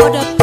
for up.